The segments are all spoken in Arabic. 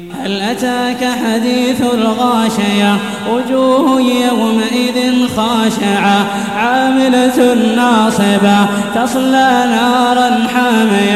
هل أتاك حديث الغاشية؟ وجوه يومئذ خاشعة. عاملة ناصبة تصلى نارا حامية.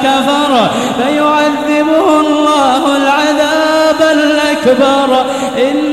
وكفر فيعذبه الله العذاب الأكبر. إن